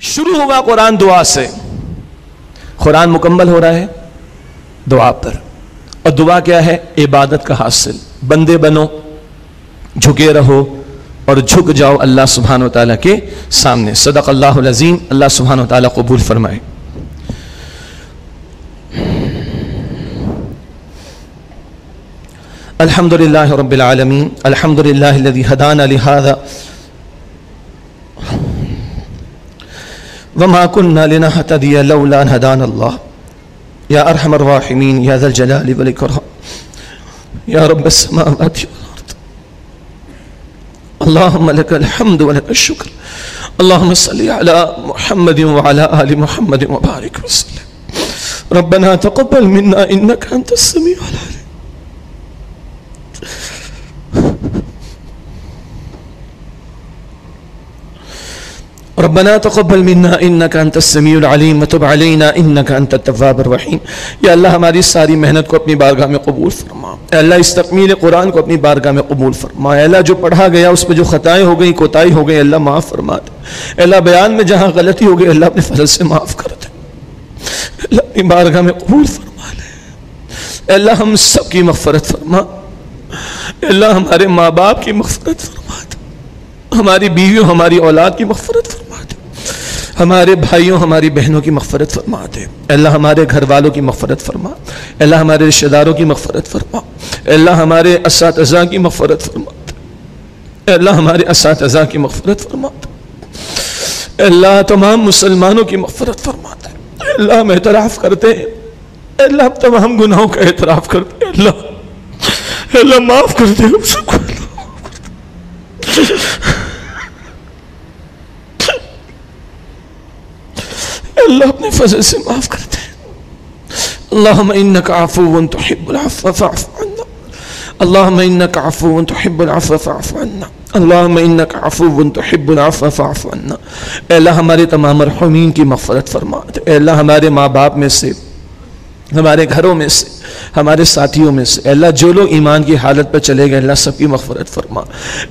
شروع ہوا قرآن دعا سے۔ قرآن مکمل ہو رہا ہے دعا پر۔ اور دعا کیا ہے؟ عبادت کا حاصل۔ بندے بنو، جھکے رہو اور جھک جاؤ اللہ سبحانہ و تعالیٰ کے سامنے۔ صدق اللہ العظیم۔ اللہ سبحانہ و تعالیٰ قبول فرمائے۔ الحمد للہ رب العالمین۔ الحمد للہ الذي هدانا لهذا وما كنا لنهتدي لولا ان هدانا الله. يا ارحم الراحمين، يا ذا الجلال والاكرام يا رب السماوات والارض اللهم لك الحمد ولك الشكر. اللهم صل على محمد وعلى ال محمد وبارك وسلم. ربنا تقبل منا انك انت السميع العليم. ربنا تقبل منا انك انت السميع العليم وتب علينا انك انت التواب الرحيم. یا اللہ ہماری ساری محنت کو اپنی بارگاہ میں قبول فرما. اے اللہ اس تکمیل قرآن کو اپنی بارگاہ میں قبول فرما. اے اللہ جو پڑھا گیا اس میں جو خطائیں ہو گئیں، کوتاہی ہو گئی اللہ معاف فرما دے. اے اللہ بیان میں جہاں غلطی ہو گئی، اللہ اپنے فضل سے معاف کر دے. اللہ اپنی بارگاہ میں قبول فرما لے. اے اللہ ہم سب کی مغفرت فرما. اے اللہ ہمارے ماں باپ کی مغفرت فرما دے. ہماری بیویوں، ہماری اولاد کی مغفرت فرما. ہمارے بھائیوں، ہماری بہنوں کی مغفرت فرما دے۔ اللہ ہمارے گھر والوں کی مغفرت فرما۔ اللہ ہمارے رشتہ داروں کی مغفرت فرما۔ اللہ ہمارے اساتذہ کی مغفرت فرما۔ دے اللہ ہمارے اساتذہ کی مغفرت فرما۔ دے اللہ تمام مسلمانوں کی مغفرت فرما دے۔ اللہ ہم اعتراف کرتے ہیں۔ اللہ ہم تمام گناہوں کا اعتراف کرتے ہیں۔ اللہ اللہ معاف کر دے ہم سب کو۔ اللہ اللہ اپنے فضل سے معاف کر دے اللہم انکا عفو تحب العفو فاعف عنا۔ اللہم انکا عفو تحب العفو فاعف عنا۔ اللہم انکا عفو تحب العفو فاعف عنا۔ اے اللہ ہمارے تمام مرحومین کی مغفرت فرما۔ دے اے اللہ ہمارے ماں باپ میں سے، ہمارے گھروں میں سے، ہمارے ساتھیوں میں سے۔ اللہ جو لوگ ایمان کی حالت پر چلے گئے، اللہ سب کی مغفرت فرما۔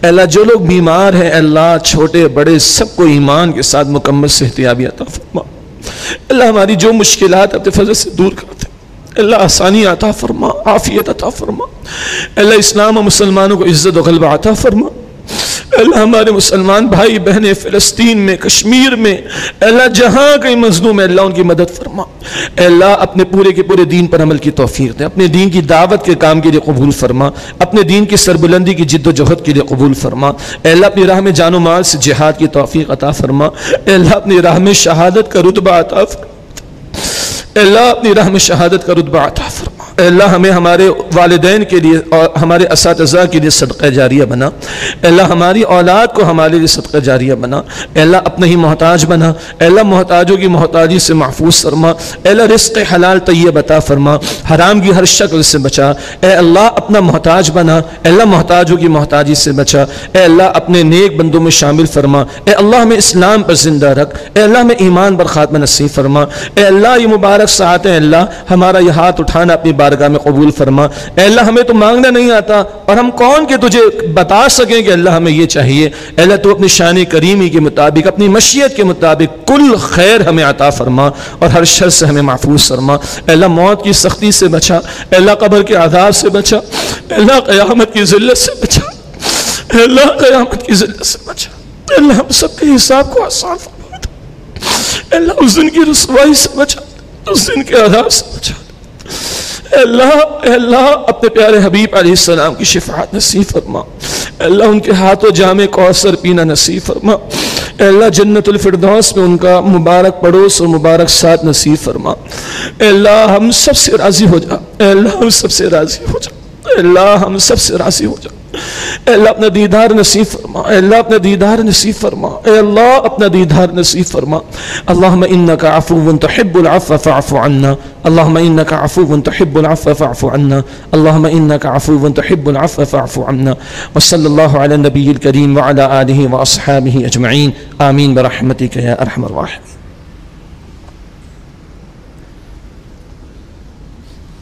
اللہ جو لوگ بیمار ہیں، اللہ چھوٹے، بڑے، سب کو ایمان کے ساتھ مکمل صحتیابی عطا فرما۔ اللہ ہماری جو مشکلات اپنے فضل سے دور کر دے اللہ آسانی عطا فرما، عافیت عطا فرما۔ اللہ اسلام و مسلمانوں کو عزت و غلبہ عطا فرما۔ اللہ ہمارے مسلمان بھائی بہنیں فلسطین میں، کشمیر میں اللہ جہاں کہیں مظلوم ہے اللہ ان کی مدد فرما۔ اللہ اپنے پورے کے پورے دین پر عمل کی توفیق دے، اپنے دین کی دعوت کے کام کے لیے قبول فرما، اپنے دین کی سربلندی کی جد و جہد کے لیے قبول فرما۔ اللہ اپنی راہ میں جان و مال سے جہاد کی توفیق عطا فرما۔ اللہ اپنی راہ میں شہادت کا رتبہ عطا فرما۔ اللہ اپنی راہ میں شہادت کا رتبہ عطا اے اللہ ہمیں ہمارے والدین کے لیے اور ہمارے اساتذہ کے لیے صدقہ جاریہ بنا۔ اے اللہ ہماری اولاد کو ہمارے لیے صدقہ جاریہ بنا۔ اے اللہ اپنا ہی محتاج بنا۔ اے اللہ محتاجوں کی محتاجی سے محفوظ فرما۔ اے اللہ رزق حلال طیب عطا فرما۔ حرام کی ہر شکل سے بچا۔ اے اللہ اپنا محتاج بنا۔ اے اللہ محتاجوں کی محتاجی سے بچا۔ اے اللہ اپنے نیک بندوں میں شامل فرما۔ اے اللہ ہمیں اسلام پر زندہ رکھ۔ اے اللہ ہمیں ایمان پر خاتمہ نصیب فرما۔ اے اللہ یہ مبارک ساعتیں اللہ ہمارا یہ ہاتھ اٹھانا اپنی بات بارگاہ میں قبول فرما۔ اے اللہ، ہمیں تو مانگنا نہیں آتا، اور ہم کون کہ تجھے بتا سکیں کہ اللہ ہمیں یہ چاہیے؟ اے اللہ، تو اپنی شان کریمی کے مطابق، اپنی مشیت کے مطابق کل خیر ہمیں عطا فرما اور ہر شر سے ہمیں محفوظ فرما۔ اے اللہ، موت کی سختی سے بچا۔ اے اللہ، قبر کے عذاب سے بچا۔ اے اللہ، قیامت کی ذلت سے بچا۔ اے اللہ، قیامت کی ذلت سے بچا۔ اے اللہ، ہم سب کے حساب کو آسان فرما اے اللہ، اس دن کی رسوائی سے بچا۔ اس دن کے عذاب سے بچا۔ اے اللہ اے اللہ، اپنے پیارے حبیب علیہ السلام کی شفاعت نصیب فرما۔ اے اللہ، ان کے ہاتھوں جامع کوثر پینا نصیب فرما۔ اے اللہ، جنت الفردوس میں ان کا مبارک پڑوس اور مبارک ساتھ نصیب فرما۔ اے اللہ، ہم سب سے راضی ہو جا۔ اے اللہ، ہم سب سے راضی ہو جا۔ اے اللہ، ہم سب سے راضی ہو جا۔ اے اللہ اپنا دیدار نصیب فرما، اے اللہ اپنا دیدار نصیب فرما، اے اللہ اپنا دیدار نصیب فرما۔ اللہم انکا عفو تحب العفو فاعف عنا۔ اللہم انکا عفو تحب العفو فاعف عنا۔ اللہم انکا عفو تحب العفو فاعف عنا۔ وصل اللہ علی النبی الكریم وعلى آلہ واصحابہ اجمعین۔ آمین برحمتک یا ارحم الراحمین۔